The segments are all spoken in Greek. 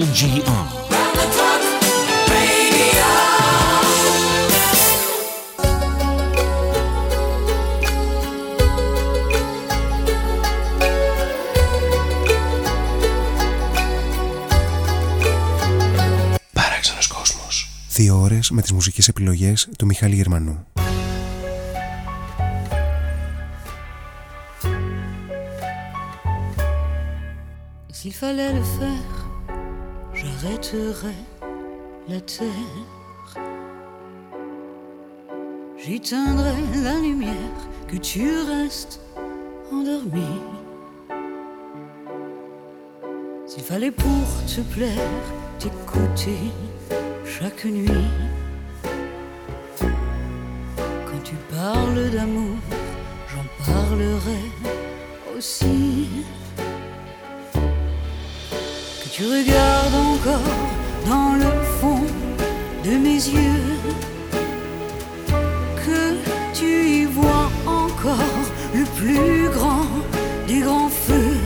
LGR. Δύο ώρες με τις μουσικές επιλογές του Μιχάλη Γερμανού. S'il fallait le faire, j'arrêterais la terre. J'y tiendrais la lumière, que tu restes endormi. S'il fallait pour te plaire, t'écouter chaque nuit. Quand tu parles d'amour, j'en parlerai aussi. Tu regardes encore dans le fond de mes yeux, que tu y vois encore le plus grand des grands feux,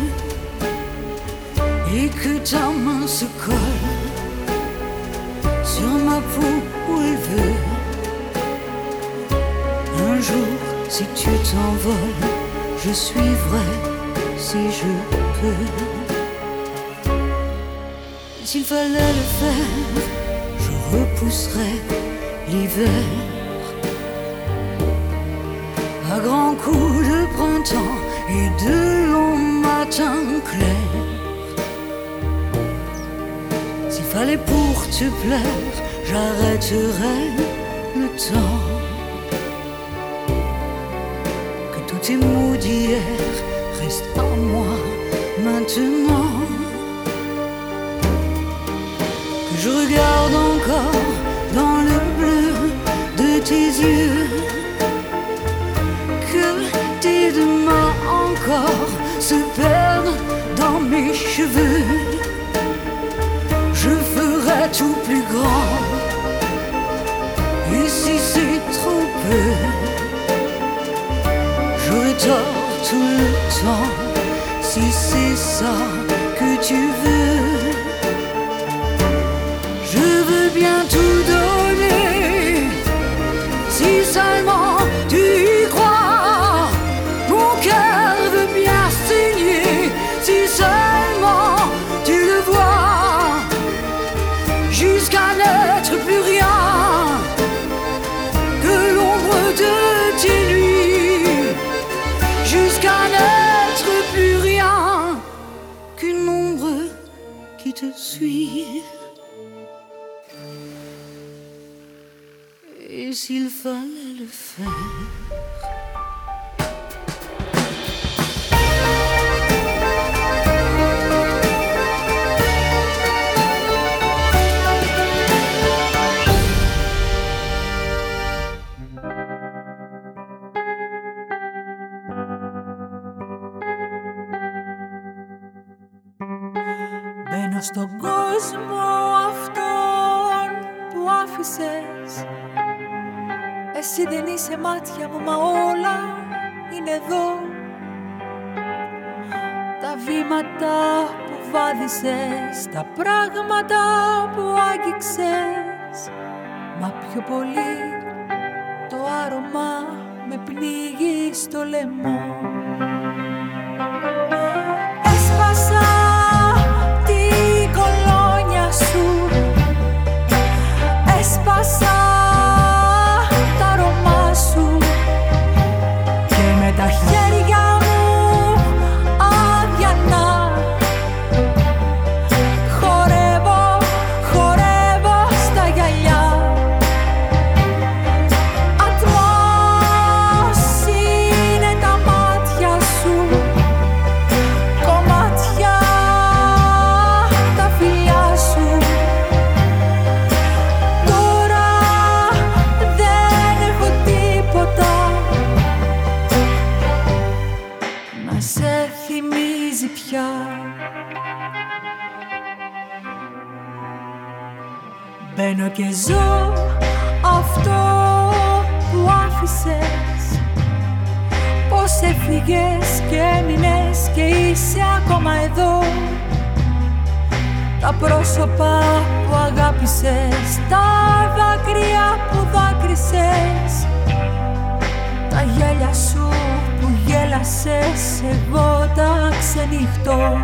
et que ta main se colle sur ma peau où elle veut. Un jour, si tu t'envoles, je suivrai si je peux. S'il fallait le faire, je repousserais l'hiver. À grands coups de printemps et de longs matins clairs. S'il fallait pour te plaire, j'arrêterai le temps. Que tous tes mots d'hier restent en moi maintenant. Je regarde encore dans le bleu de tes yeux. Que tes deux encore se perdent dans mes cheveux. Je ferai tout plus grand. Et si c'est trop peu, j'aurais tort tout le temps. Si c'est ça que tu veux, bien tout von μάτια μου μα όλα είναι εδώ. Τα βήματα που βάδισε, τα πράγματα που άγγιξες Μα πιο πολύ το άρωμα με πνίγει στο λαιμό. Έσπασα και ζω αυτό που άφησες. Πώς έφυγες και έμεινες και είσαι ακόμα εδώ. Τα πρόσωπα που αγάπησες Τα δάκρυα που δάκρυσες. Τα γέλια σου που γέλασες Εγώ τα ξενυχτώ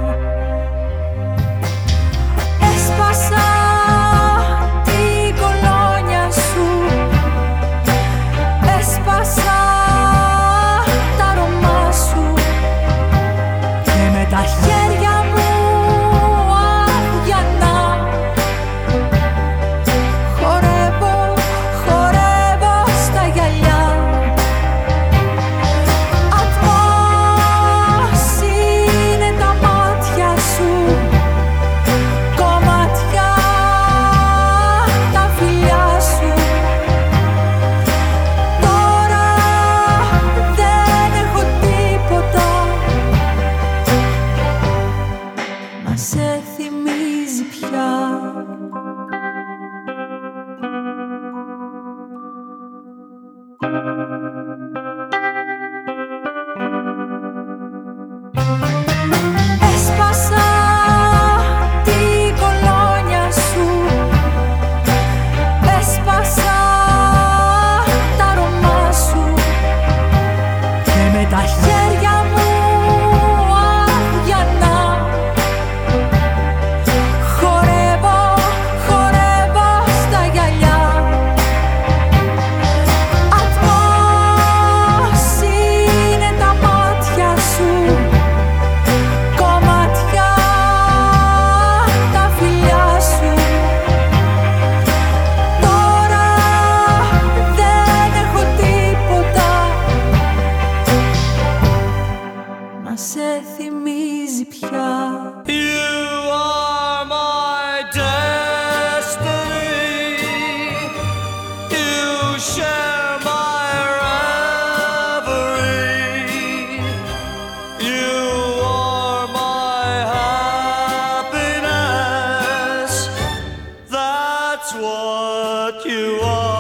what you are.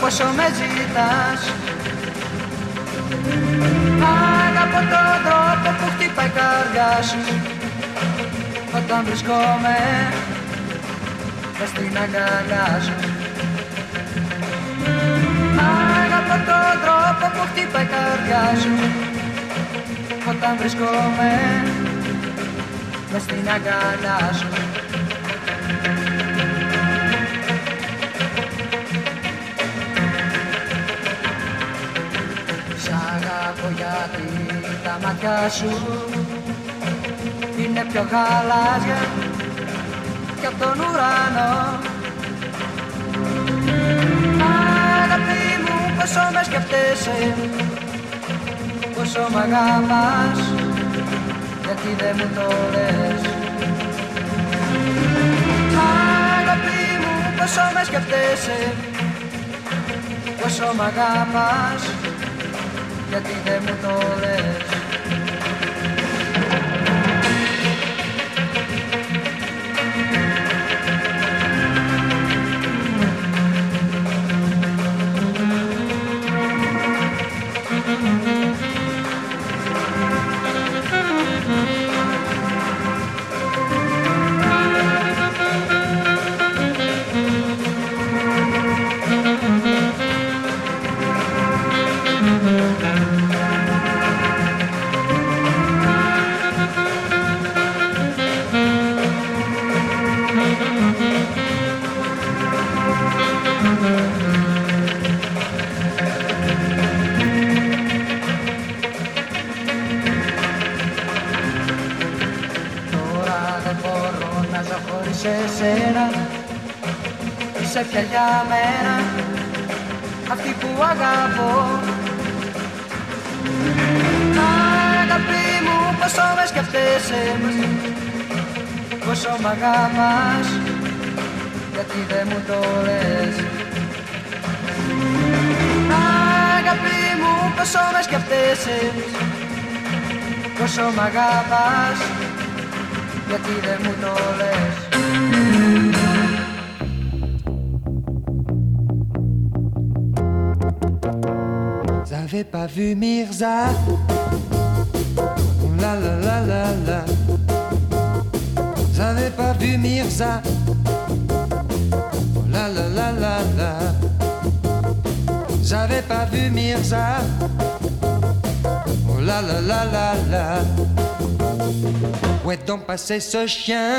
πόσο με ζητάς. Αγαπώ τον τρόπο που χτυπάει η καρδιά σου. Όταν βρισκόμαι μες στην αγκαλιά σου. Αγαπώ τον τρόπο που χτυπάει η καρδιά σου. Όταν βρισκόμαι μες στην αγκαλιά σου. Αγαπώ γιατί τα μάτια σου. Είναι πιο γαλάζια κι απ' τον ουρανό. Αγάπη μου πόσο με σκεφτέσαι πόσο μ' αγαπάς γιατί δεν μου το λες. Αγάπη μου πόσο με σκεφτέσαι πόσο μ' αγαπάς γιατί δεν μου το μ' αγαπάς γιατί δεν μου το λες. Αγάπη μου πόσο με σκεφτέσαι πόσο μ' αγαπάς γιατί δεν μου το λες. J'avais pas vu Mirza. La la la la Mirza. La la la la la. J'avais pas vu Mirza. Oh la la la la la. Où est donc passé ce chien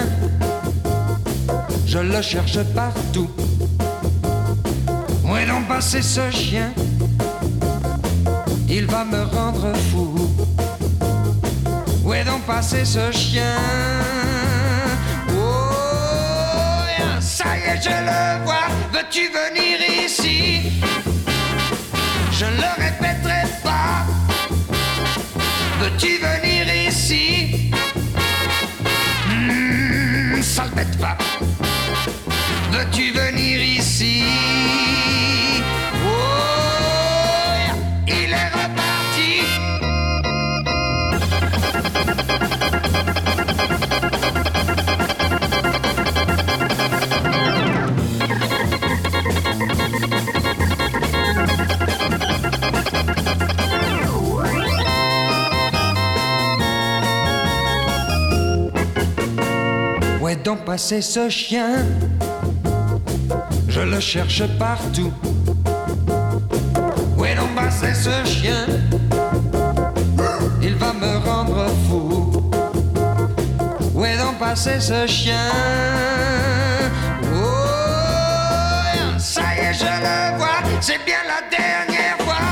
Je le cherche partout. Où est donc passé ce chien il va me rendre fou. Où est donc passé ce chien je le vois. Veux-tu venir ici? Je ne le répéterai pas. Veux-tu venir ici? Mmh, bête pas. Veux-tu venir ici? Passé ce chien Je le cherche partout. Où est donc passé ce chien? Il va me rendre fou. Où est donc passé ce chien? Oh, ça y est, je le vois. C'est bien la dernière fois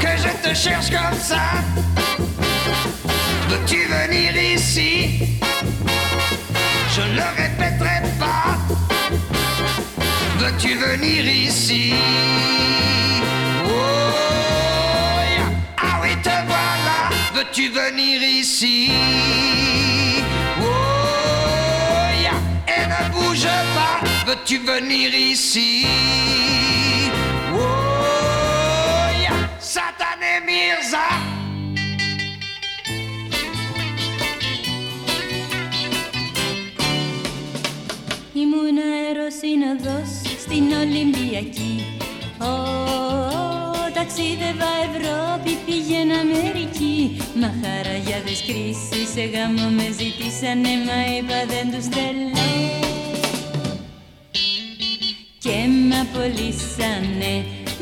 que je te cherche comme ça. Veux-tu venir ici? Je le répéterai pas. Veux-tu venir ici? Oh, Ah oui, te voilà. Veux-tu venir ici? Oh, Et ne bouge pas. Veux-tu venir ici? Στην Ολυμπιακή. Ω, ταξίδευα Ευρώπη, πήγαινα Αμερική. Μα χαραγιάδες κρίσεις σε γάμο με ζητήσανε Μα είπα δεν τους θέλω Και μ' απολύσανε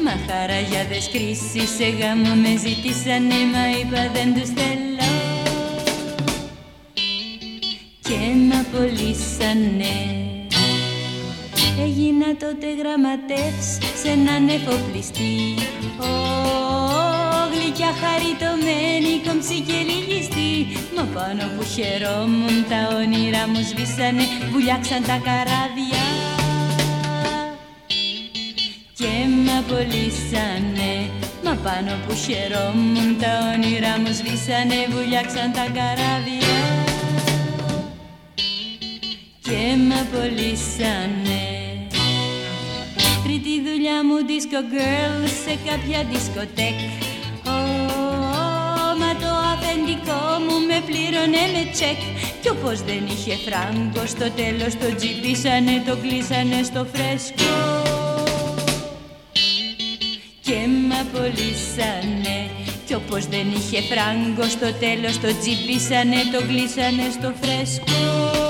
Μα χαραγιάδες κρίση σε γάμο με ζήτησανε Μα είπα δεν τους θέλω Και μ' απολύσανε Έγινα τότε γραμματεύς σε έναν εφοπλιστή. Ω, γλυκιά χαριτωμένη, κομψή και λυγιστή Μα πάνω που χαιρόμουν τα όνειρά μου σβήσανε Βουλιάξαν τα καράβια. Και μ' απολύσανε Μα πάνω που χαιρόμουν τα όνειρά μου σβήσανε Βουλιάξαν τα καράβια. Και μ' απολύσανε Τρίτη δουλειά μου disco girl σε κάποια δισκοτέκ. Μα το αφεντικό μου με πλήρωνε με τσεκ. Κι όπως δεν είχε φράγκο στο τέλος το τζιπίσανε Το κλείσανε στο φρέσκο. Και μ' απολύσανε Κι όπως δεν είχε φράγκο στο τέλος το τζιπίσανε Το κλείσανε στο φρέσκο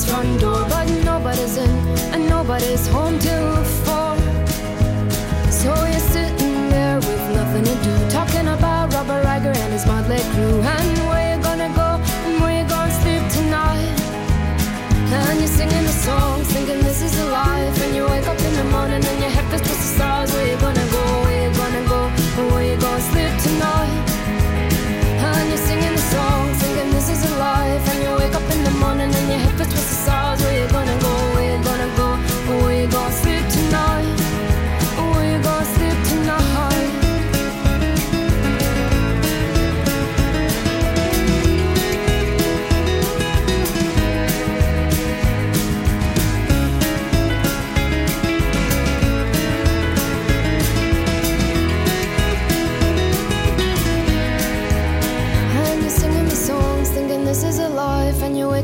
Jim's front door, but nobody's in and nobody's home till four. So you're sitting there with nothing to do, talking about Robert Riger and his motley crew, and where you gonna go and where you gonna sleep tonight. And you're singing the songs, thinking this is a life. And you wake up in the morning and your head feels twisted stars. Where you gonna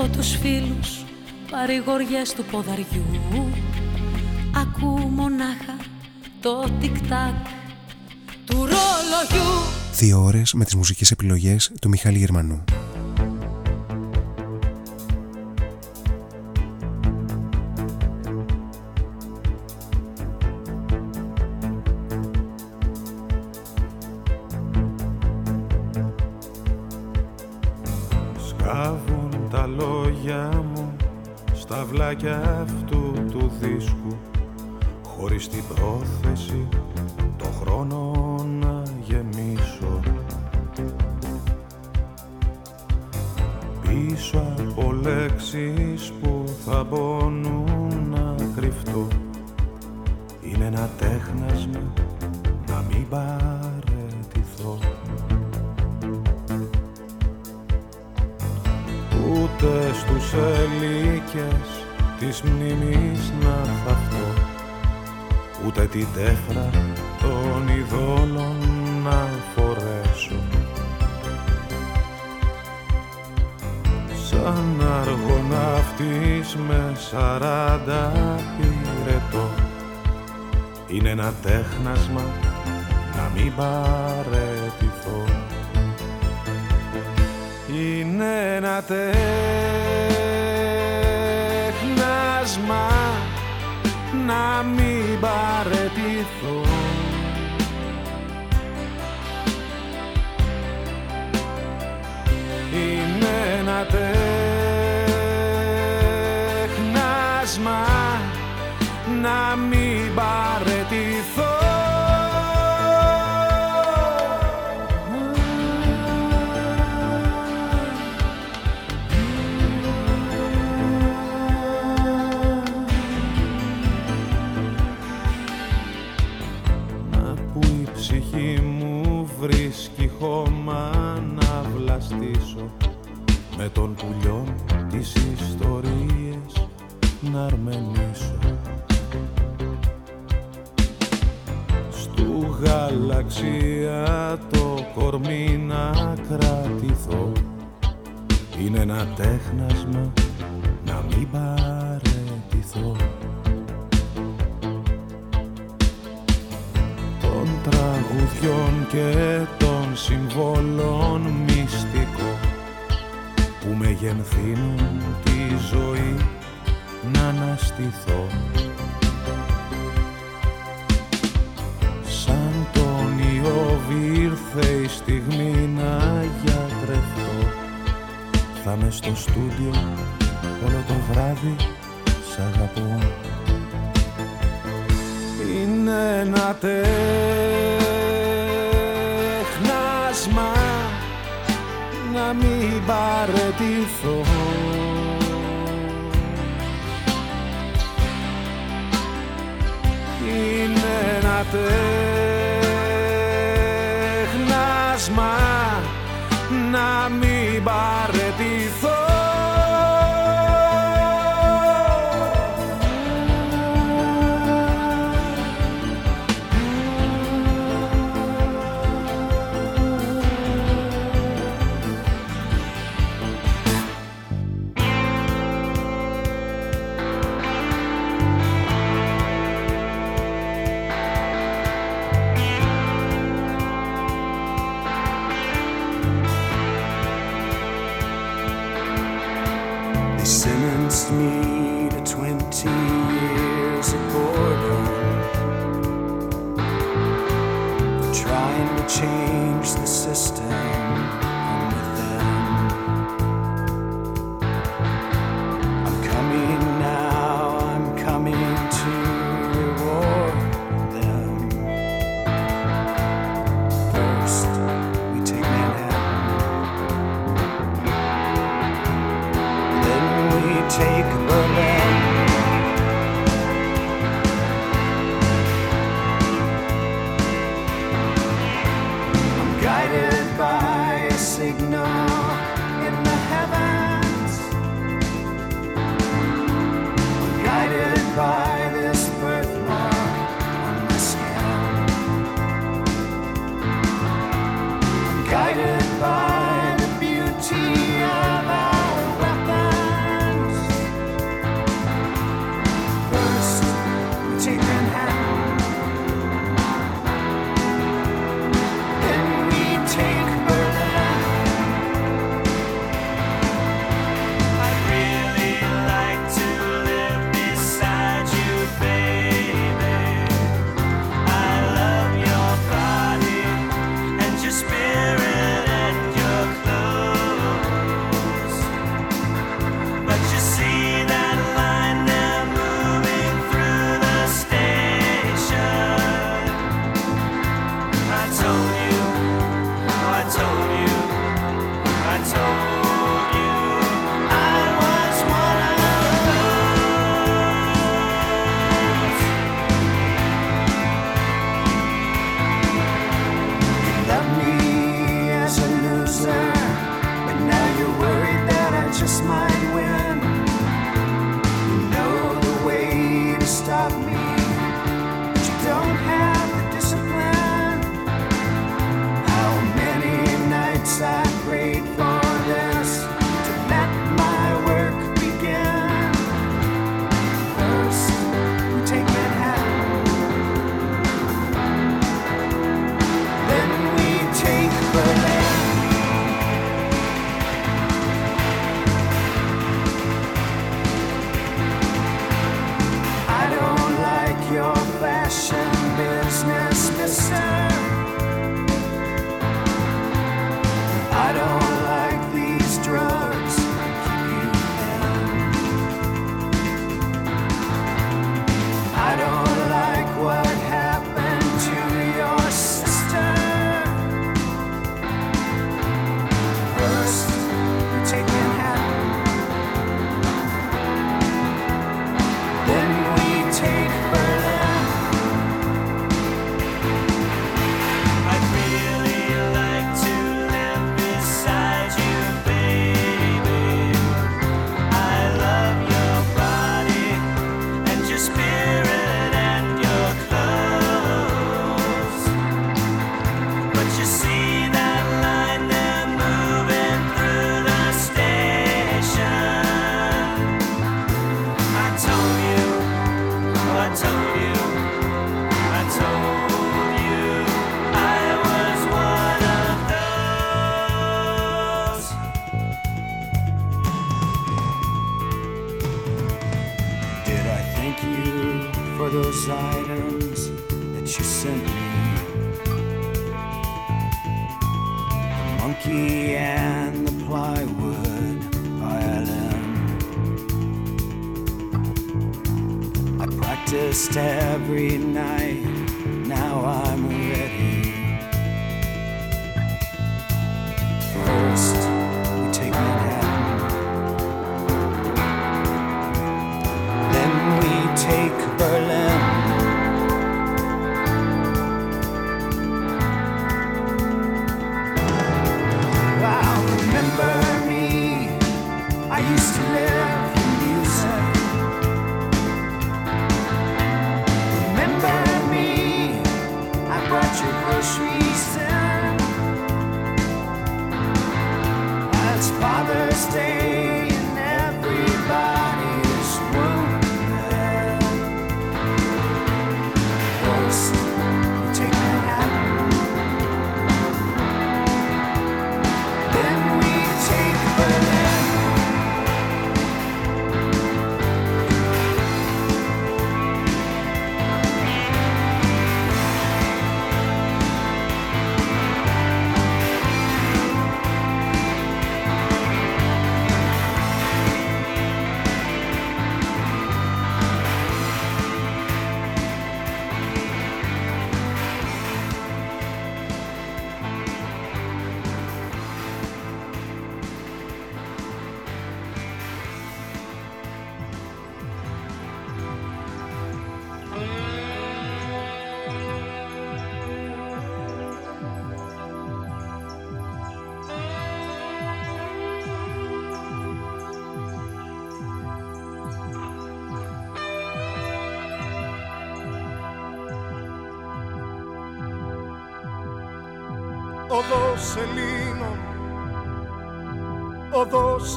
Από τους φίλους παρηγοριές του ποδαριού Ακού μονάχα το τικ-τακ του ρολογιού Δύο ώρες με τις μουσικές επιλογές του Μιχάλη Γερμανού. κι αυτό το βράδυ Είναι ένα τεχνάσμα να μην παρετηθώ. Είναι ένα τεχνάσμα να μην παρετηθώ.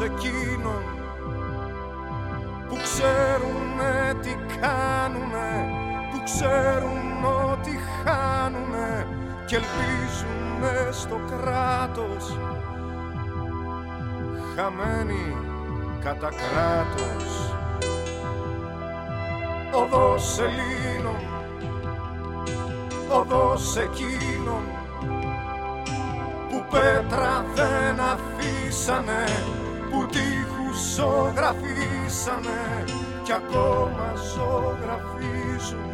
Εκείνων που ξέρουνε τι κάνουνε που ξέρουν ότι χάνουνε και ελπίζουνε στο κράτος. Χαμένοι κατά κράτος. Οδός Ελλήνων οδός εκείνων πέτρα δεν αφήσανε. που τείχους ζωγραφίσανε κι ακόμα ζωγραφίζουν.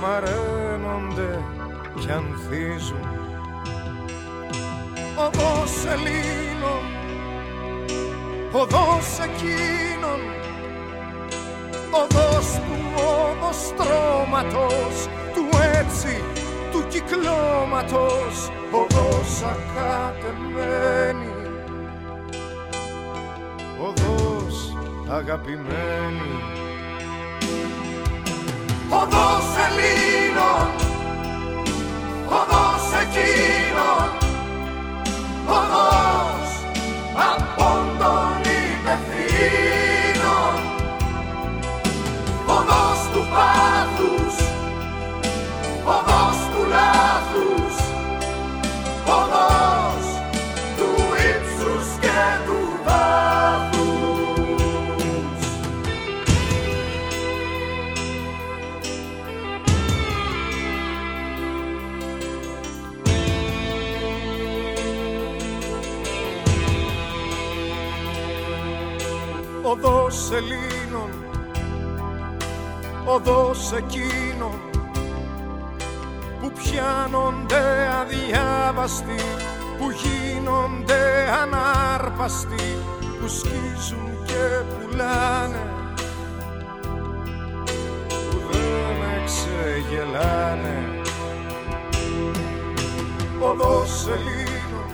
Μαραίνονται κι ανθίζουν. Οδός Ελλήνων οδός εκείνων οδός του όδος τρώματος του έτσι του κυκλώματος. Οδός ακατεμένη αγαπημένη. Οδός Ελλήνων, οδός εκείνων, οδός απόντων υπευθύνων, οδός του πάθους, οδός Ελλήνων, οδός εκείνων που πιάνονται αδιάβαστοι, που γίνονται ανάρπαστοι, που σκίζουν και πουλάνε, που δεν εξεγελάνε. Οδός Ελλήνων,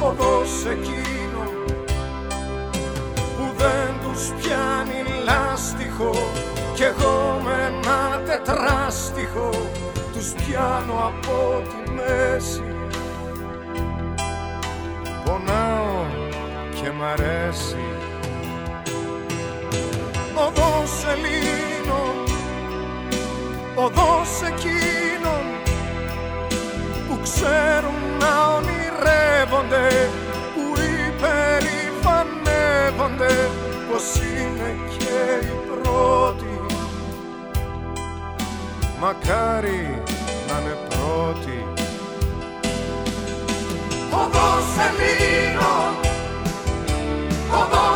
οδός εκείνων που δεν τους πιάνει λάστιχο. Κι εγώ με ένα τετράστιχο τους πιάνω από τη μέση. Πονάω και μ' αρέσει. Οδός Ελλήνων, οδός εκείνων που ξέρουν να ονειρεύονται που υπερηφανεύονται πως είναι και οι πρώτοι μακάρι να είναι πρώτοι Οδός Ελλήνων, οδός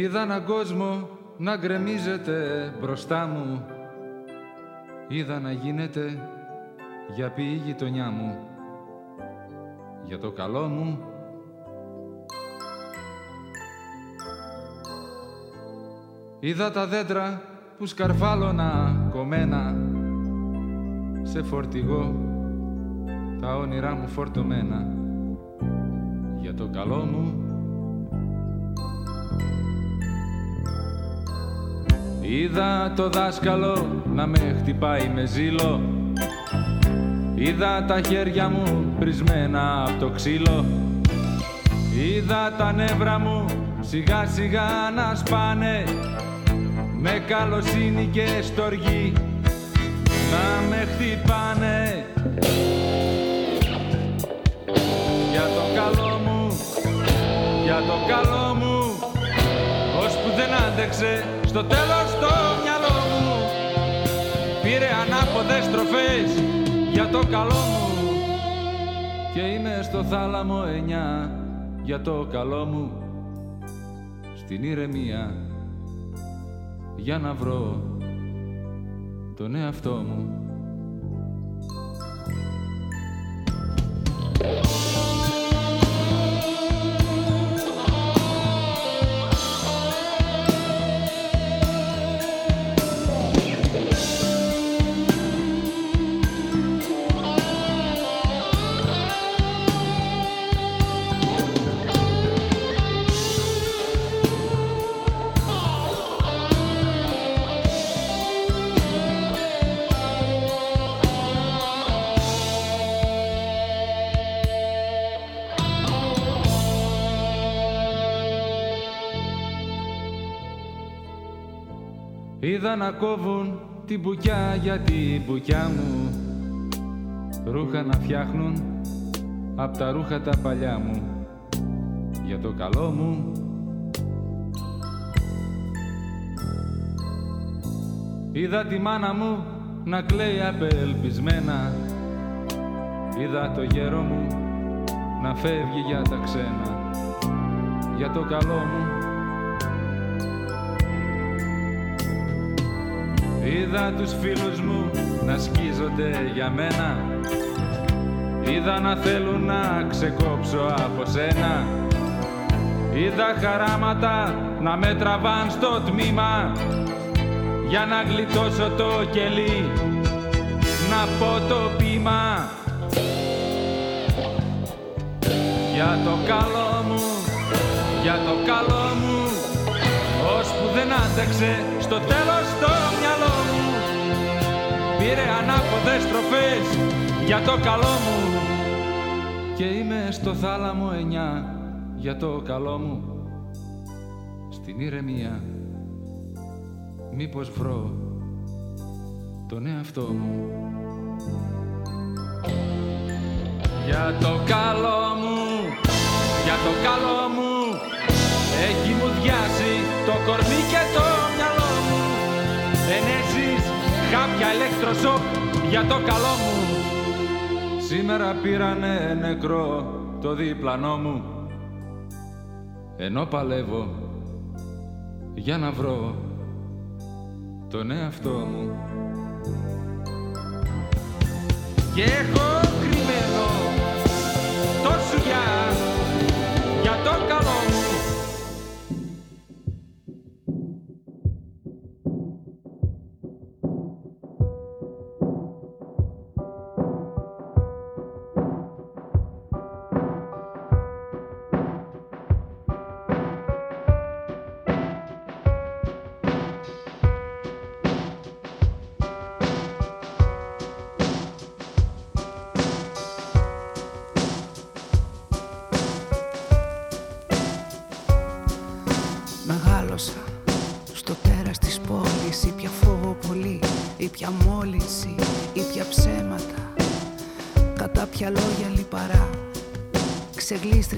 Είδα έναν κόσμο να γκρεμίζεται μπροστά μου. Είδα να γίνεται για ποιη γειτονιά μου. Για το καλό μου. Είδα τα δέντρα που σκαρφάλωνα κομμένα. Σε φορτηγό τα όνειρά μου φορτωμένα. Για το καλό μου Είδα το δάσκαλο να με χτυπάει με ζήλο. Είδα τα χέρια μου πρισμένα από το ξύλο. Είδα τα νεύρα μου σιγά σιγά να σπάνε. Με καλοσύνη και στοργή να με χτυπάνε. Για το καλό μου, για το καλό μου Ώσπου δεν άντεξε στο τέλος για το καλό μου και είμαι στο θάλαμο εννιά για το καλό μου στην ηρεμία για να βρω τον εαυτό μου. Είδα να κόβουν την μπουκιά για την μπουκιά μου. Ρούχα να φτιάχνουν απ' τα ρούχα τα παλιά μου. Για το καλό μου. Είδα τη μάνα μου να κλαίει απελπισμένα. Είδα το γέρο μου να φεύγει για τα ξένα. Για το καλό μου Είδα τους φίλους μου να σκίζονται για μένα. Είδα να θέλουν να ξεκόψω από σένα. Είδα χαράματα να με τραβάν στο τμήμα. Για να γλιτώσω το κελί Να πω το πείμα. Για το καλό μου, για το καλό μου Ώσπου δεν άντεξε. Στο τέλος το μυαλό μου Πήρε ανάποδες στροφές για το καλό μου. Και είμαι στο θάλαμο εννιά για το καλό μου. Στην ηρεμία μήπως βρω τον εαυτό μου. Για το καλό μου, για το καλό μου έχει μου διάσει το κορμί και το μυαλό μου. Ενέσεις χάπια ηλεκτροσόκ για το καλό μου. Σήμερα πήρανε νεκρό το διπλανό μου. Ενώ παλεύω για να βρω τον εαυτό μου. Και έχω κρυμμένο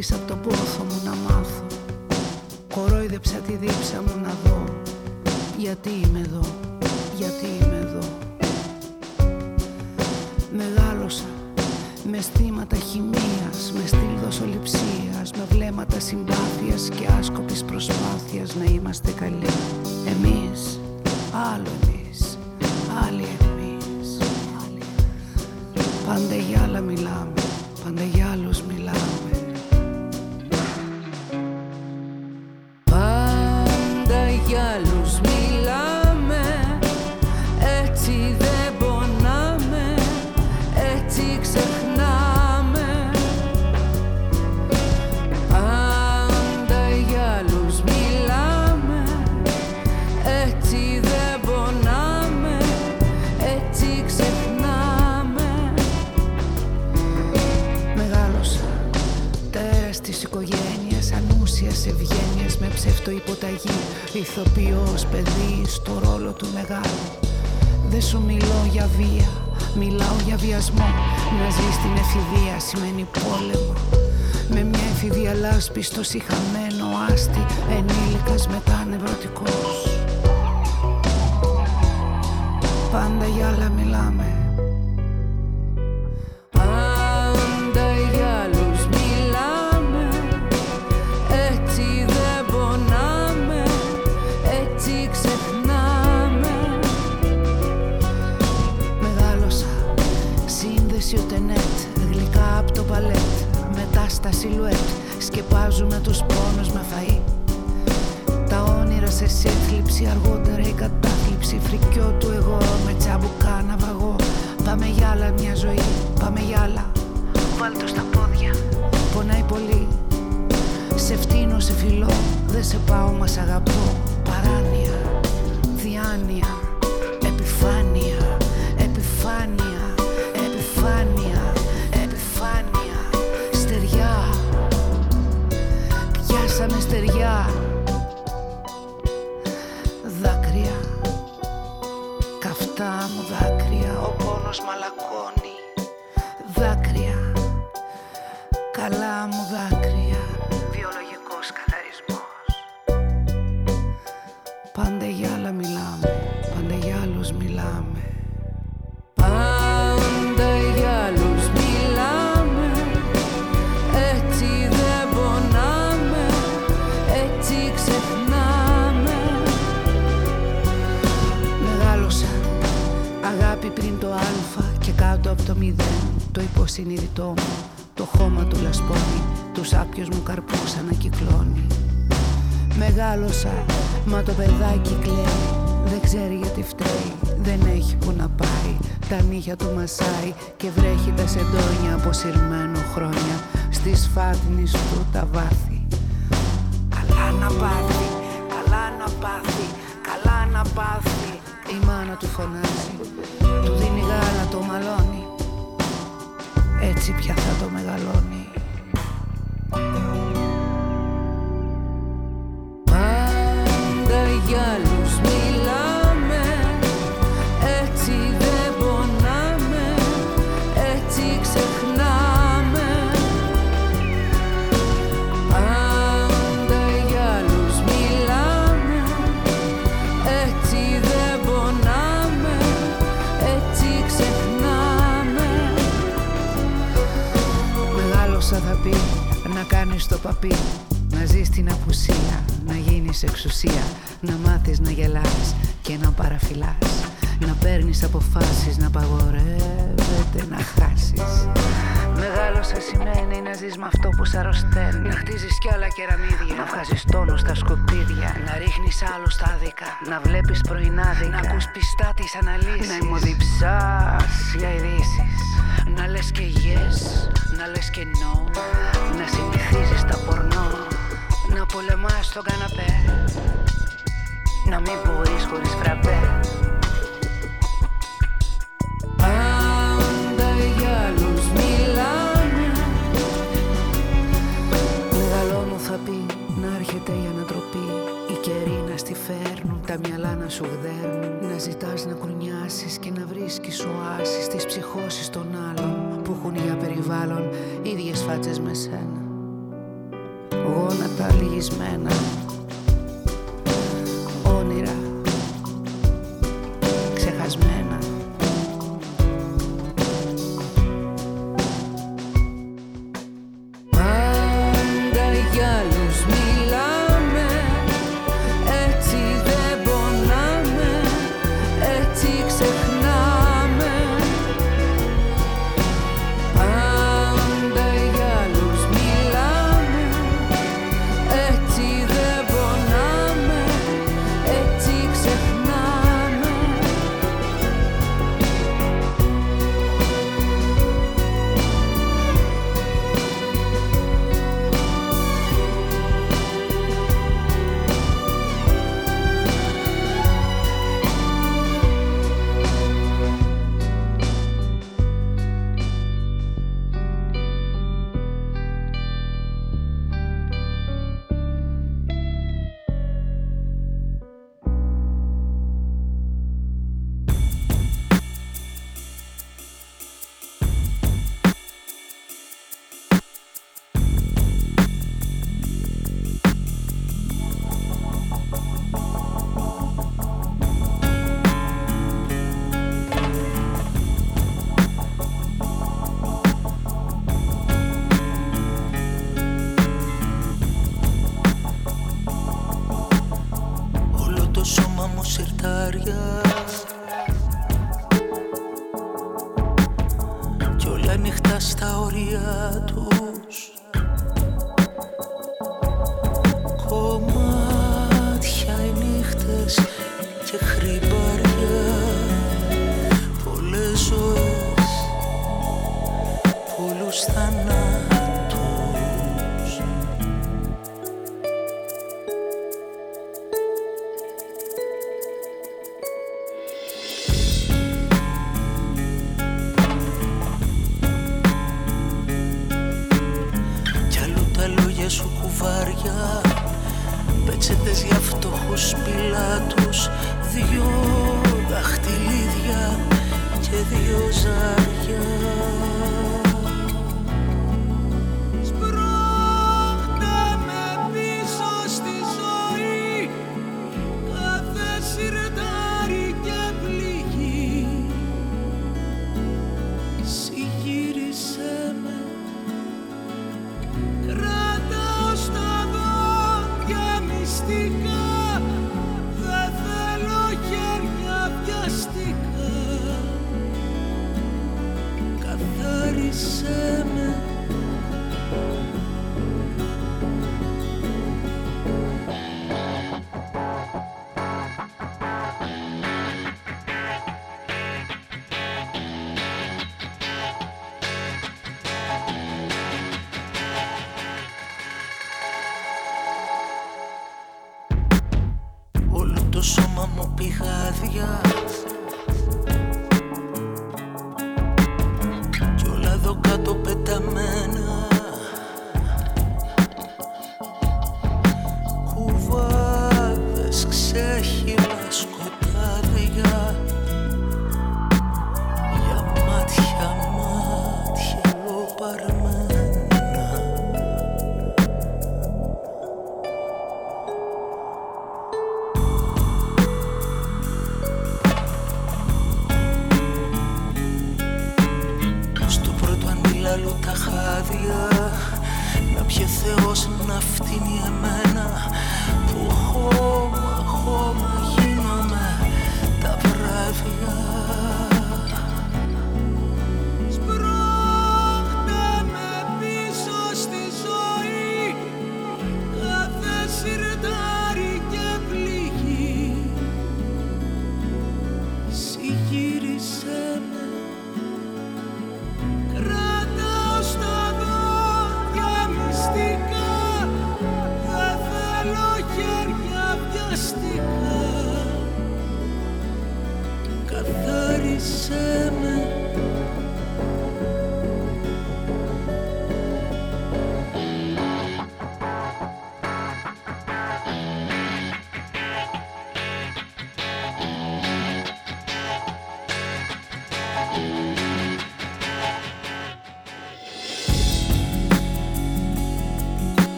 Ξεγλίστρισα από τον πόθο μου να μάθω. Κορόιδεψα τη δίψα μου να δω Γιατί είμαι εδώ, εφηβεία λάσπη στο συχαμένο άστι ενήλικας μετά νευρωτικός Πάντα για άλλα μιλάμε Στις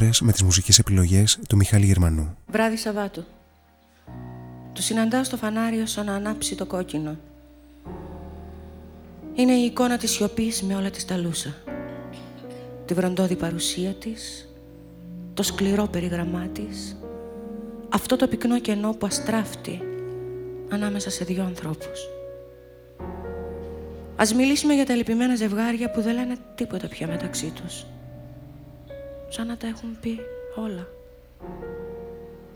ώρες με τις μουσικές επιλογές του Μιχάλη Γερμανού. Βράδυ Σαββάτου. Του συναντάω στο φανάρι όσο να ανάψει το κόκκινο. Είναι η εικόνα της σιωπής με όλα της ταλούσα. Τη βροντόδη παρουσία της, το σκληρό περιγραμμά της, αυτό το πυκνό κενό που αστράφτει ανάμεσα σε δύο ανθρώπους. Ας μιλήσουμε για τα λυπημένα ζευγάρια που δεν λένε τίποτα πια μεταξύ τους σαν να τα έχουν πει όλα.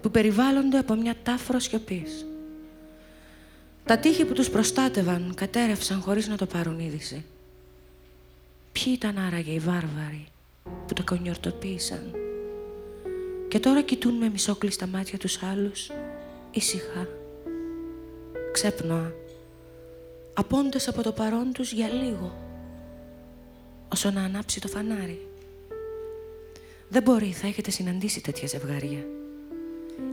Που περιβάλλονται από μια τάφρο σιωπής. Τα τείχη που τους προστάτευαν κατέρευσαν χωρίς να το πάρουν είδηση. Ποιοι ήταν άραγε οι βάρβαροι που τα κονιορτοποίησαν; Και τώρα κοιτούν με μισόκλειστα μάτια τους άλλους ήσυχα ξέπνοα, απόντες από το παρόν τους για λίγο, όσο να ανάψει το φανάρι. Δεν μπορεί, θα έχετε συναντήσει τέτοια ζευγάρια.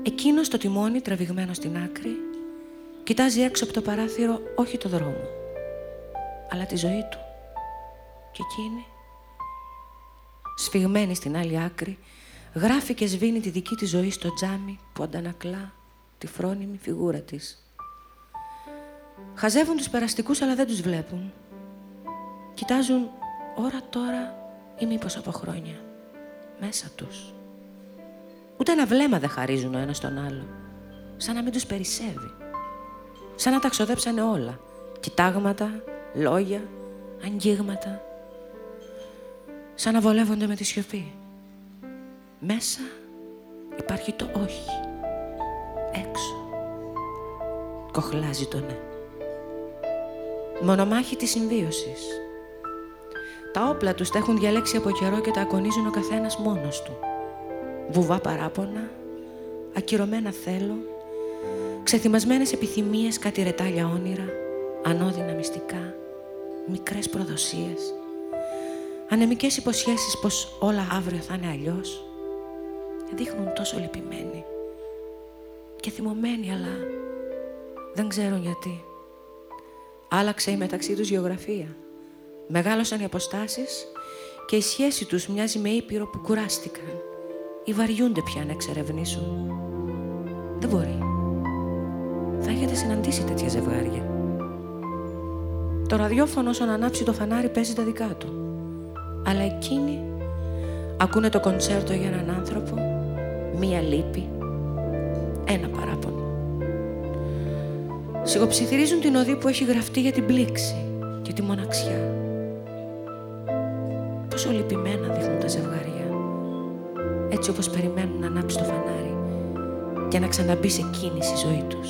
Εκείνος το τιμόνι τραβηγμένο στην άκρη, κοιτάζει έξω από το παράθυρο όχι το δρόμο, αλλά τη ζωή του. Και εκείνη, σφιγμένη στην άλλη άκρη, γράφει και σβήνει τη δική της ζωή στο τζάμι που αντανακλά τη φρόνιμη φιγούρα της. Χαζεύουν τους περαστικούς αλλά δεν τους βλέπουν. Κοιτάζουν ώρα τώρα ή μήπως από χρόνια. Μέσα τους. Ούτε ένα βλέμμα δεν χαρίζουν ο ένας τον άλλο. Σαν να μην τους περισσεύει. Σαν να τα ξοδέψανε όλα. Κοιτάγματα, λόγια, αγγίγματα. Σαν να βολεύονται με τη σιωπή. Μέσα υπάρχει το όχι. Έξω. Κοχλάζει το ναι. Μονομάχη της συμβίωσης. Τα όπλα τους τα έχουν διαλέξει από καιρό και τα ακονίζουν ο καθένας μόνος του. Βουβά παράπονα, ακυρωμένα θέλω, ξεθυμασμένες επιθυμίες, κάτι ρετάλια όνειρα, ανώδυνα μυστικά, μικρές προδοσίες, ανεμικές υποσχέσεις πως όλα αύριο θα είναι αλλιώς, δείχνουν τόσο λυπημένοι και θυμωμένοι, αλλά δεν ξέρουν γιατί. Άλλαξε η μεταξύ τους γεωγραφία. Μεγάλωσαν οι αποστάσεις και η σχέση τους μοιάζει με ήπειρο που κουράστηκαν ή βαριούνται πια να εξερευνήσουν. Δεν μπορεί. Θα έχετε συναντήσει τέτοια ζευγάρια. Το ραδιόφωνο όσον ανάψει το φανάρι παίζει τα δικά του. Αλλά εκείνοι ακούνε το κονσέρτο για έναν άνθρωπο, μία λύπη, ένα παράπονο. Σιγοψιθυρίζουν την οδή που έχει γραφτεί για την πλήξη και τη μοναξιά. Πόσο λυπημένα δείχνουν τα ζευγάρια. Έτσι όπως περιμένουν να ανάψει το φανάρι και να ξαναμπεί σε κίνηση η ζωή τους.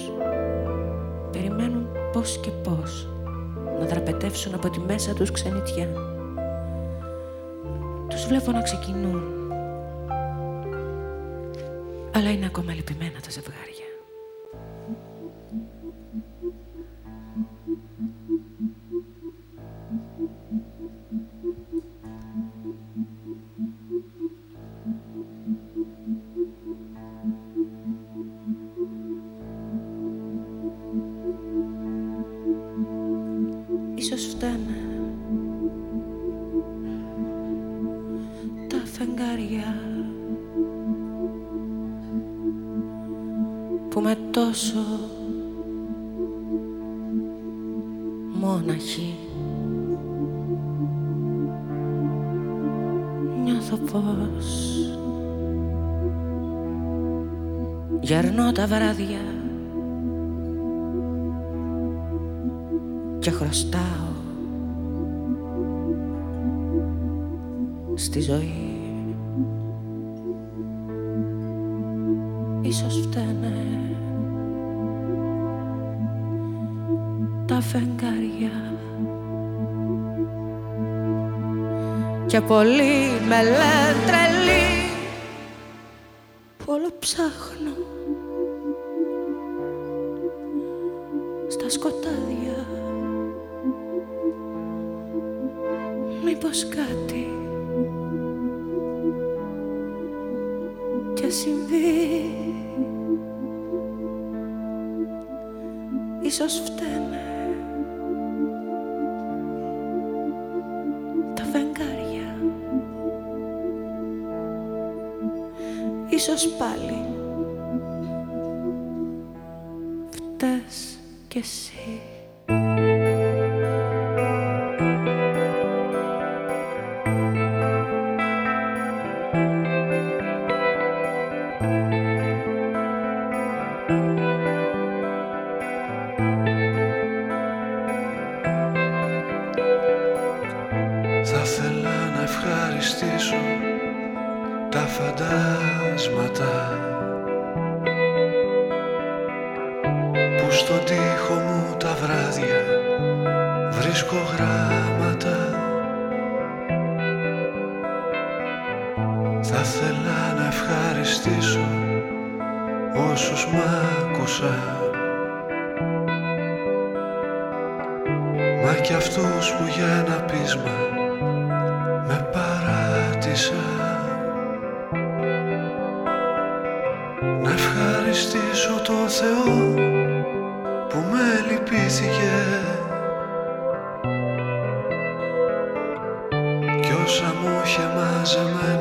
Περιμένουν πώς και πώς να δραπετεύσουν από τη μέσα τους ξενιτιά. Τους βλέπω να ξεκινούν. Αλλά είναι ακόμα λυπημένα τα ζευγάρια. Πολύ αυτούς που για ένα πείσμα. Με παράτησαν Να ευχαριστήσω το Θεό που με λυπήθηκε. Κι όσα μου είχε μαζεμένα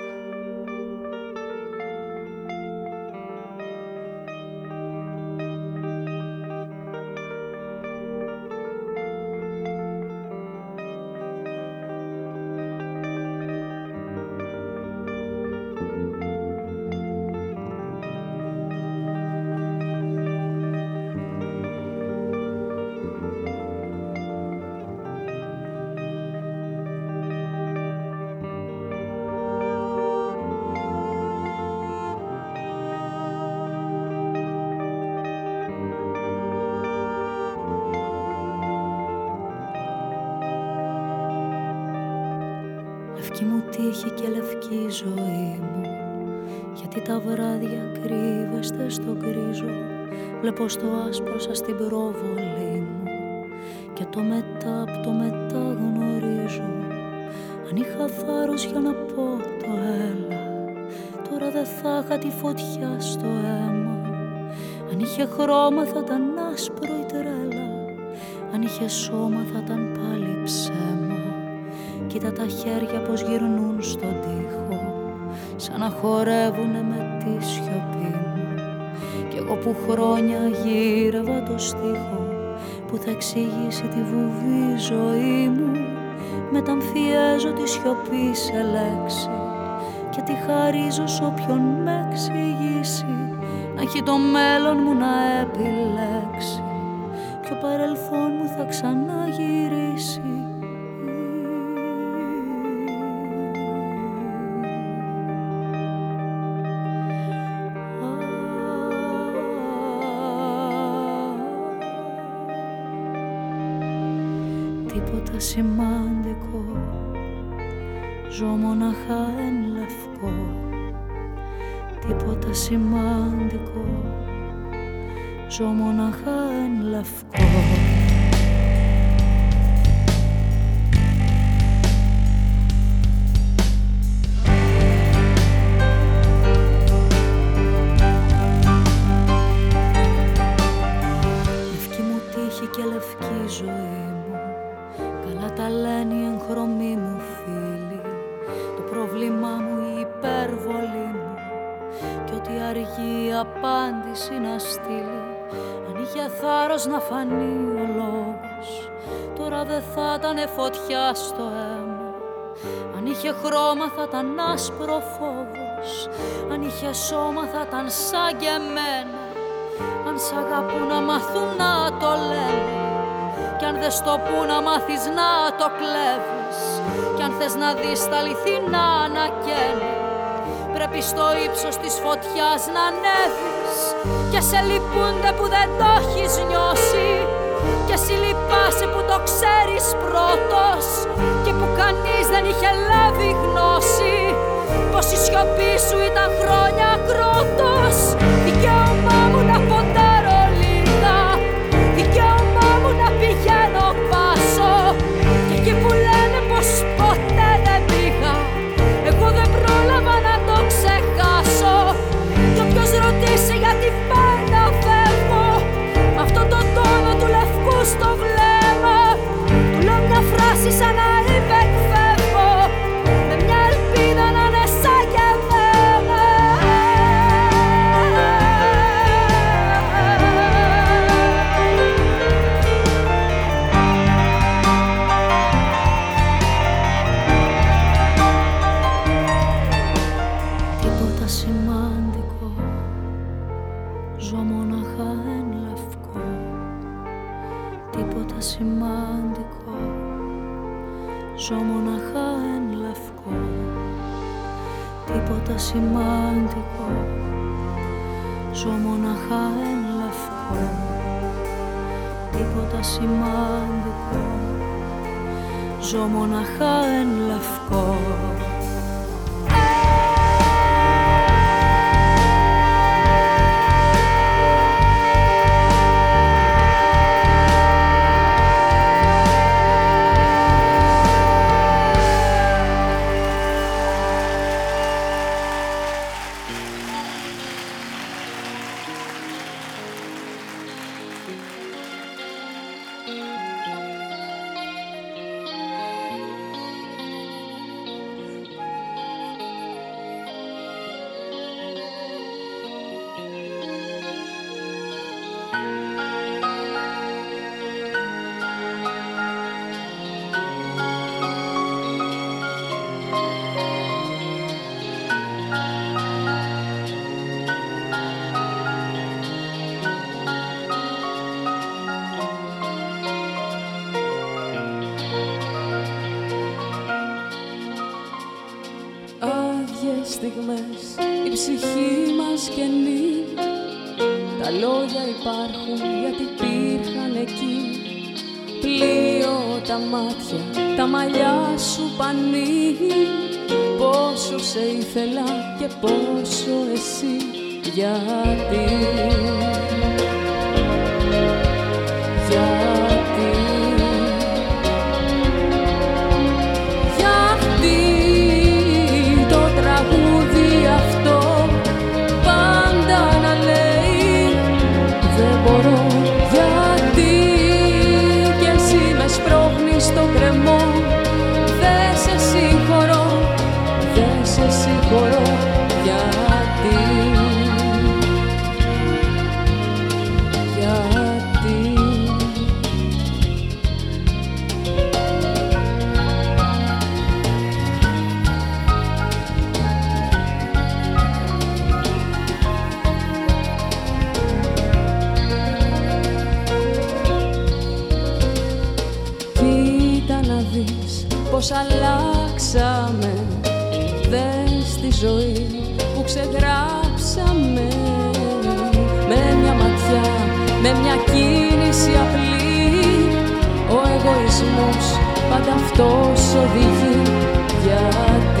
Μεταμφιέζω τη σιωπή σε λέξη. Και τη χαρίζω σ' όποιον με εξηγήσει. Να έχει το μέλλον μου να επιλέξει. Ποιο παρελθόν μου θα ξαναγυρίσει. Τίποτα σημαντικό Ζω μοναχά εν λευκό Τίποτα σημαντικό. Ζω μοναχά εν λευκό Αν είχε σώμα θα ήταν σαν και εμένα. Αν σ' αγαπούν να μάθουν να το λένε Κι αν δεν στο πούν να μάθεις να το κλέβεις Κι αν θες να δεις τα αληθινά να καίνε. Πρέπει στο ύψος της φωτιάς να ανέβεις Και σε λυπούνται που δεν το έχεις νιώσει. Και εσύ λυπάσαι που το ξέρεις πρώτος Και που κανείς δεν είχε λάβει γνώση Πως η σιωπή σου ήταν χρόνια κρότος. Δικαίωμά μου να ποντάρω με μια κίνηση απλή ο εγωισμός πάντα αυτός οδηγεί. Γιατί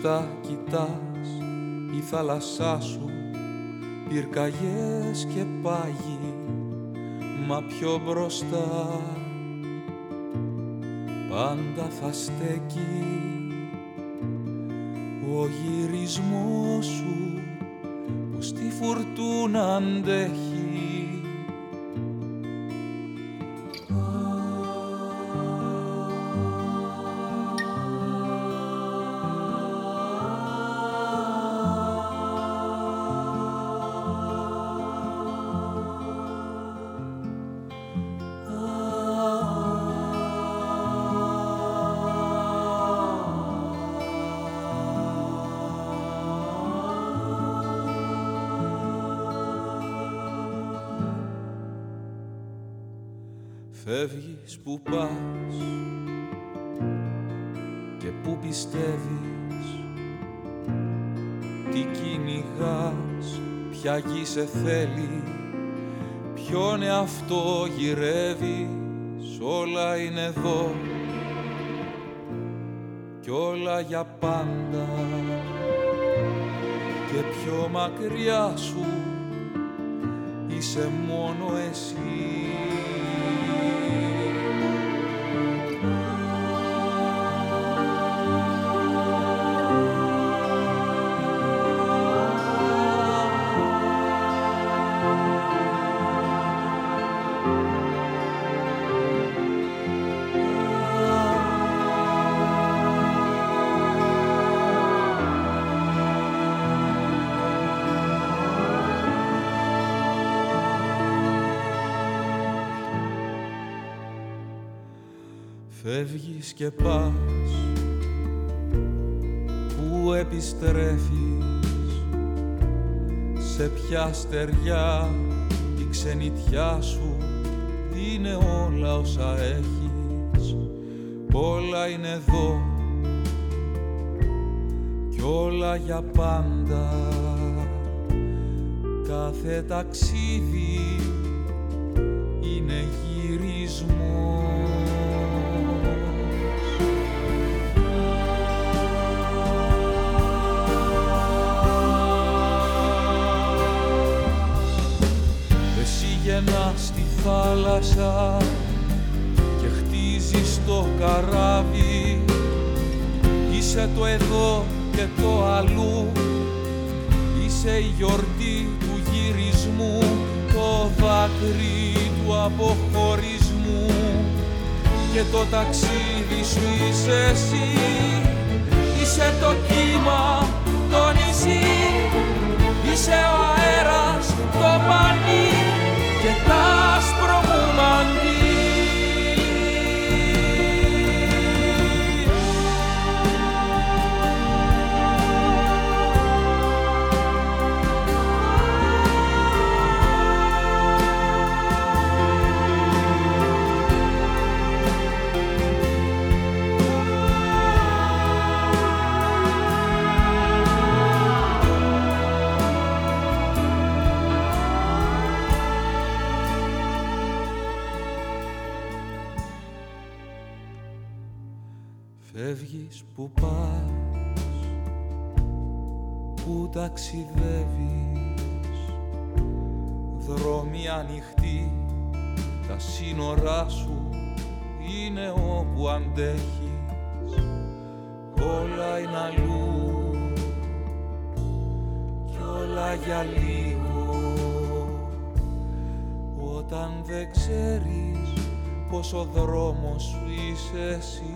μπροστά κοιτάς η θάλασσά σου πυρκαγιές και πάγι μα πιο μπροστά πάντα θα στέκει. Ο γυρισμός σου που στη φουρτούνα αντέχει που πας και που πιστεύεις. Τι κυνηγάς, ποια γη σε θέλει ποιον εαυτό γυρεύεις. Όλα είναι εδώ κι όλα για πάντα. Και πιο μακριά σου είσαι μόνο εσύ. Και πας Πού επιστρέφεις Σε ποια στεριά η ξενιτιά σου Είναι όλα όσα έχεις. Όλα είναι εδώ Κι όλα για πάντα. Κάθε ταξίδι θάλασσα και χτίζεις το καράβι. Είσαι το εδώ και το αλλού. Είσαι η γιορτή του γυρισμού Το δάκρυ του αποχωρισμού. Και το ταξίδι σου είσαι εσύ. Είσαι το κύμα, το νησί. Είσαι ο αέρας, το πανί και τα Mann. Ταξιδεύεις. Δρόμοι ανοιχτοί, τα σύνορά σου είναι όπου αντέχεις. Όλα είναι αλλού κι όλα για λίγο. Όταν δεν ξέρεις πως ο δρόμος σου είσαι εσύ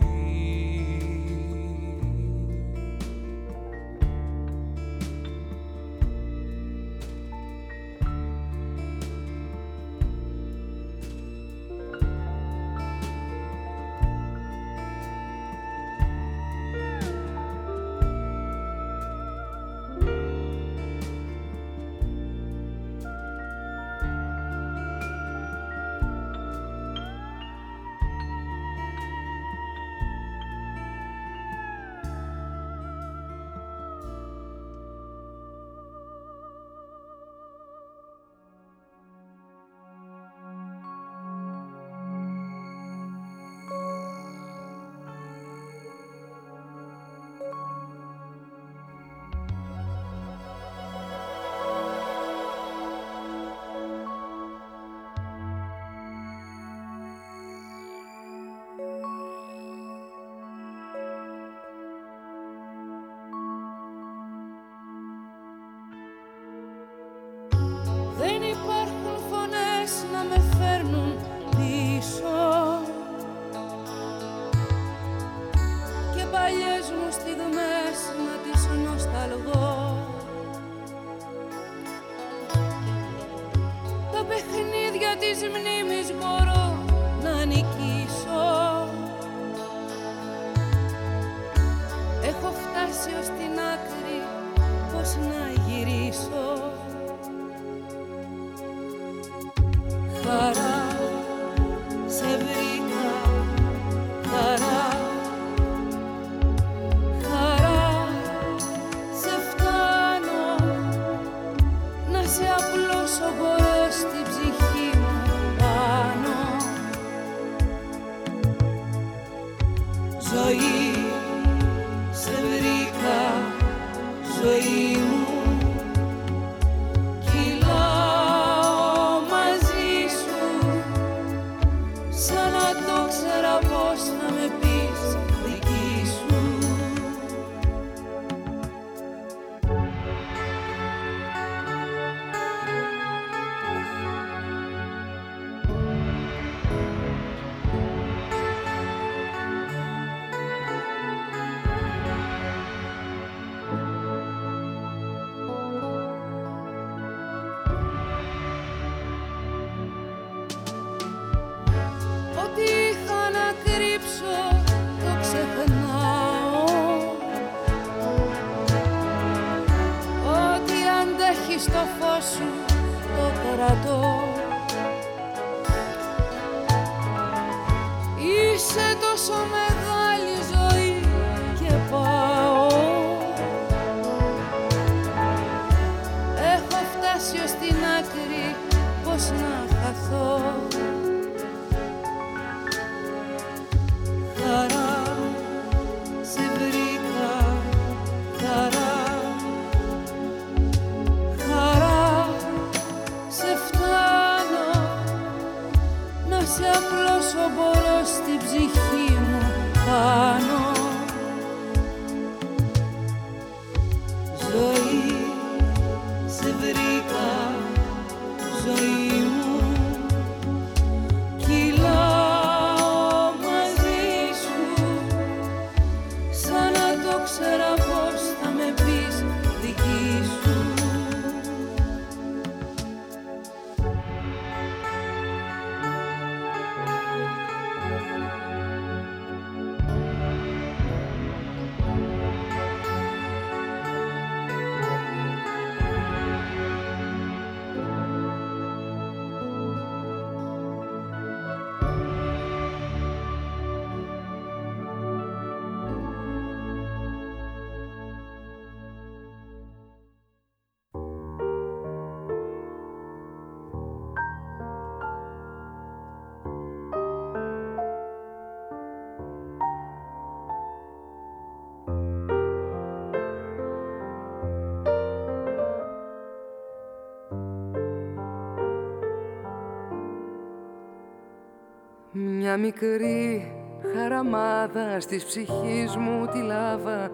Μια μικρή χαραμάδα στις ψυχής μου τη λάβα.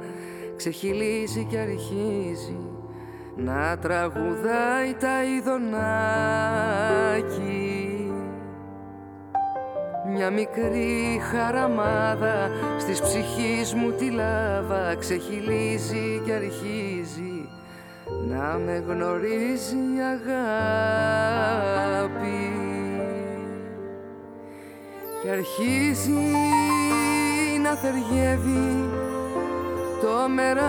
Ξεχυλίζει και αρχίζει να τραγουδάει τα ειδονάκι. Μια μικρή χαραμάδα στις ψυχής μου τη λάβα. Ξεχυλίζει και αρχίζει να με γνωρίζει η αγάπη και αρχίζει να θεριεύει το μεράκι.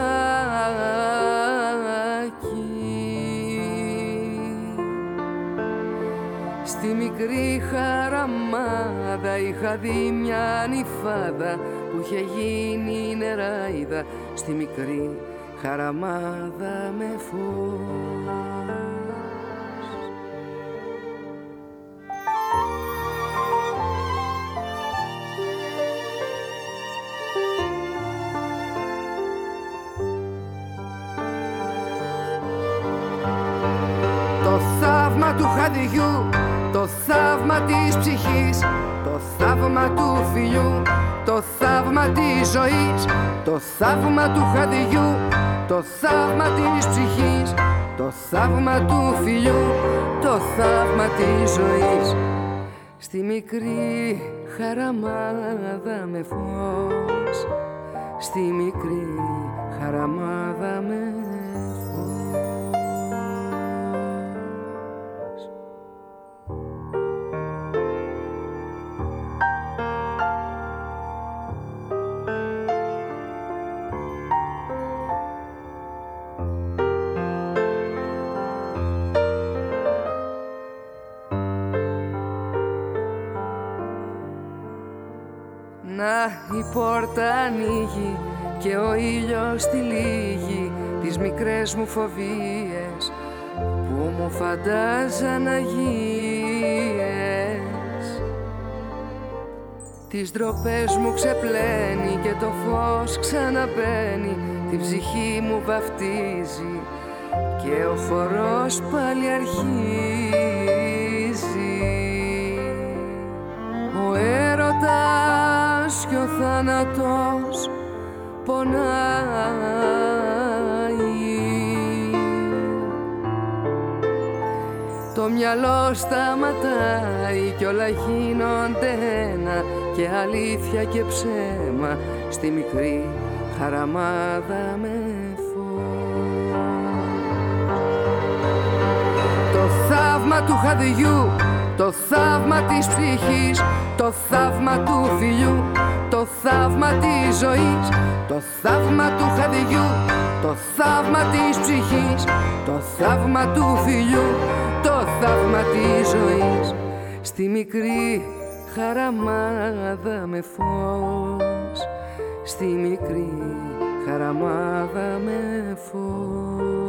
Στη μικρή χαραμάδα είχα δει μια νυφάδα που είχε γίνει νεράιδα. Στη μικρή χαραμάδα με φως θαύμα του χαδιού, το θαύμα της ψυχής Το θαύμα του φιλιού, το θαύμα της ζωής Το θαύμα του χαδιού, το θαύμα της ψυχής Το θαύμα του φιλιού, το θαύμα της ζωής. Στη μικρή χαραμάδα με φως Στη μικρή χαραμάδα με πόρτα ανοίγει και ο ήλιος τη λίγη τις μικρές μου φοβίες που μου φαντάζα να Τις ντροπές μου ξεπλένει και το φως ξαναμπαίνει Τη ψυχή μου βαφτίζει και ο χορός πάλι αρχίζει έρωτας και ο θάνατος πονάει Το μυαλό σταματάει κι όλα γίνονται ένα και αλήθεια και ψέμα στη μικρή χαραμάδα με φως. Το θαύμα του χαδιού, το θαύμα της ψυχής, το θαύμα του φιλιού, το θαύμα της ζωής, το θαύμα του χαδιού, το θαύμα της ψυχής, το θαύμα του φιλιού, το θαύμα της ζωής. Στη μικρή χαραμάδα με φως στη μικρή χαραμάδα με φως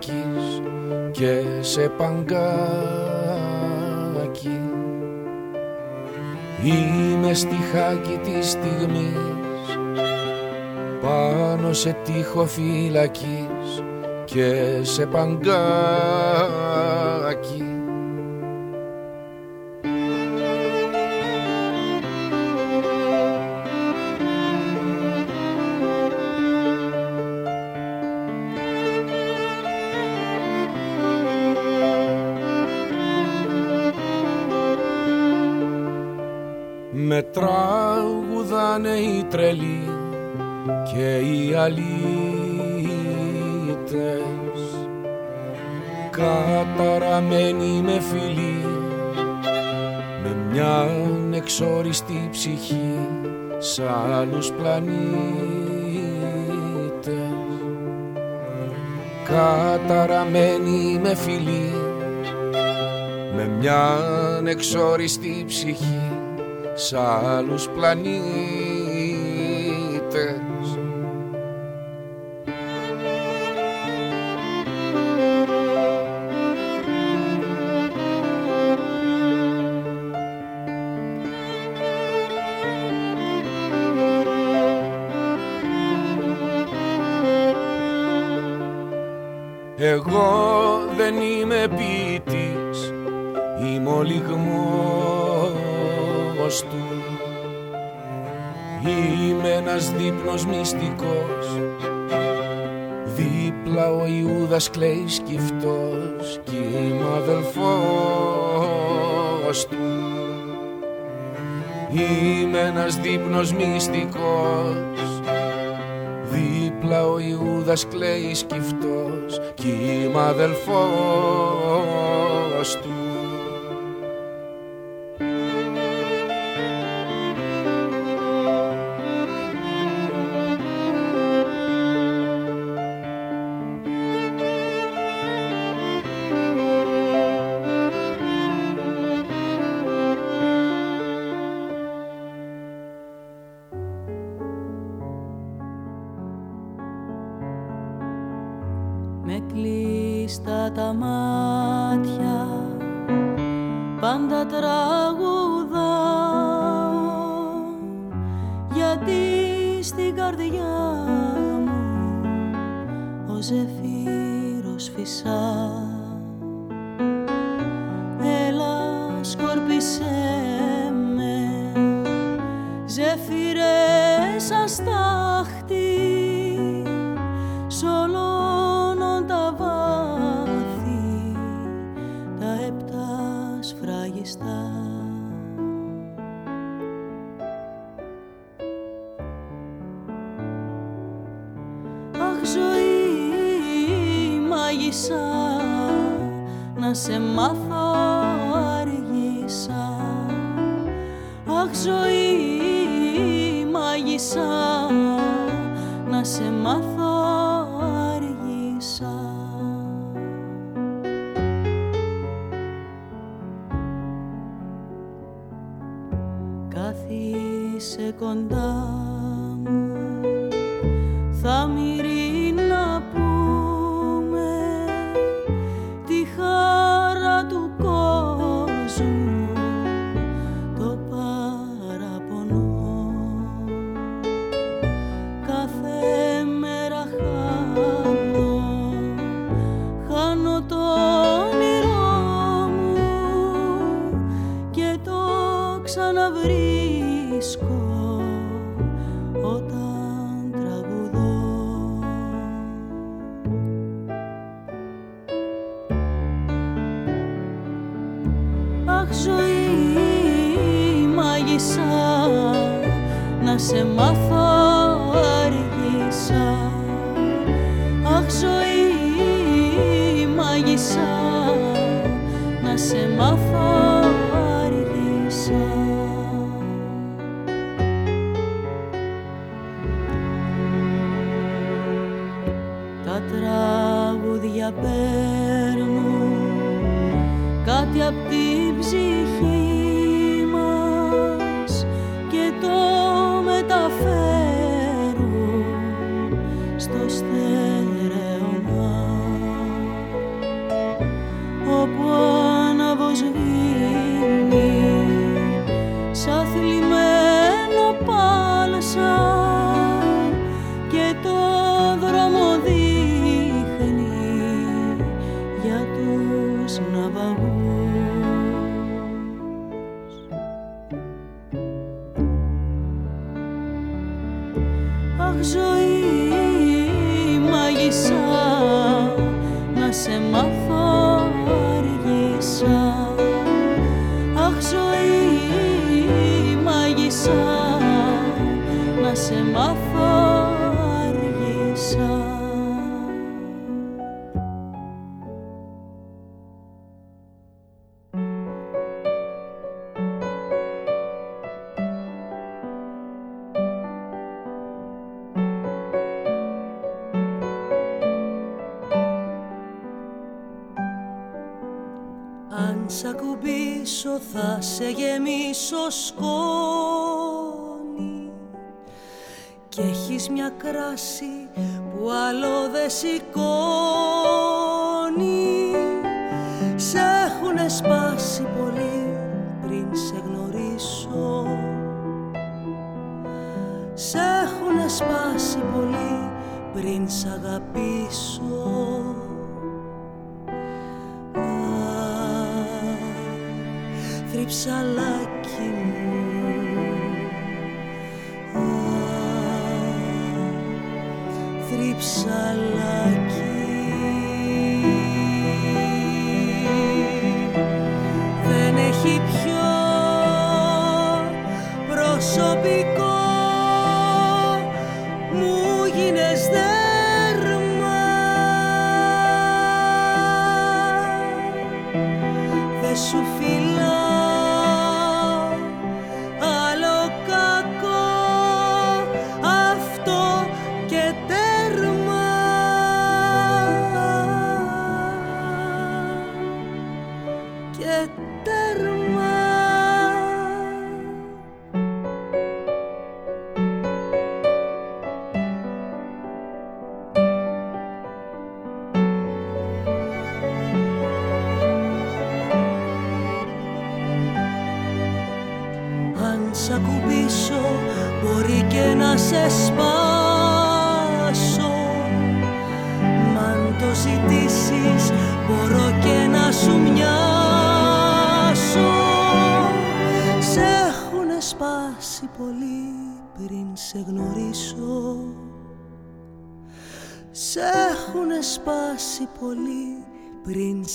Φυλακής και σε παγκάκι. Είμαι στιχάκι της στιγμής πάνω σε τείχο φυλακής και σε παγκάκι αλήτες καταραμένοι με φιλή με μια εξόριστη ψυχή σ' άλλους πλανήτες. Καταραμένοι με φιλή με μια εξόριστη ψυχή σ' άλλους πλανήτες ο Ιούδας κλαίει σκυφτός Κι είμαι αδελφός του. Είμαι ένας δείπνος μυστικός. Δίπλα ο Ιούδας κλαίεις σκυφτός Κι είμαι αδελφός θα που άλλο δε σηκώνει. Σ' έχουνε σπάσει πολύ πριν σε γνωρίσω. Σ' έχουνε σπάσει πολύ πριν σ' αγαπήσω. Α, θρύψαλα keeps.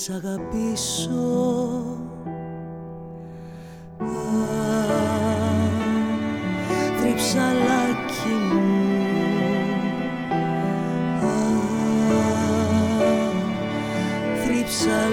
σ' αγαπήσω. Τριψαλάκι μου. Α, μου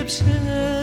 gypsy.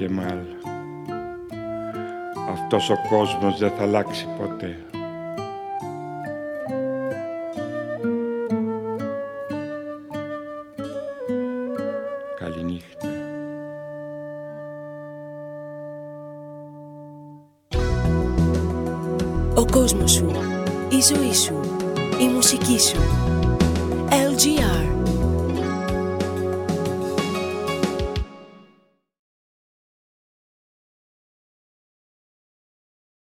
Καληνύχτα και μάλ. Αυτός ο κόσμος δεν θα αλλάξει ποτέ.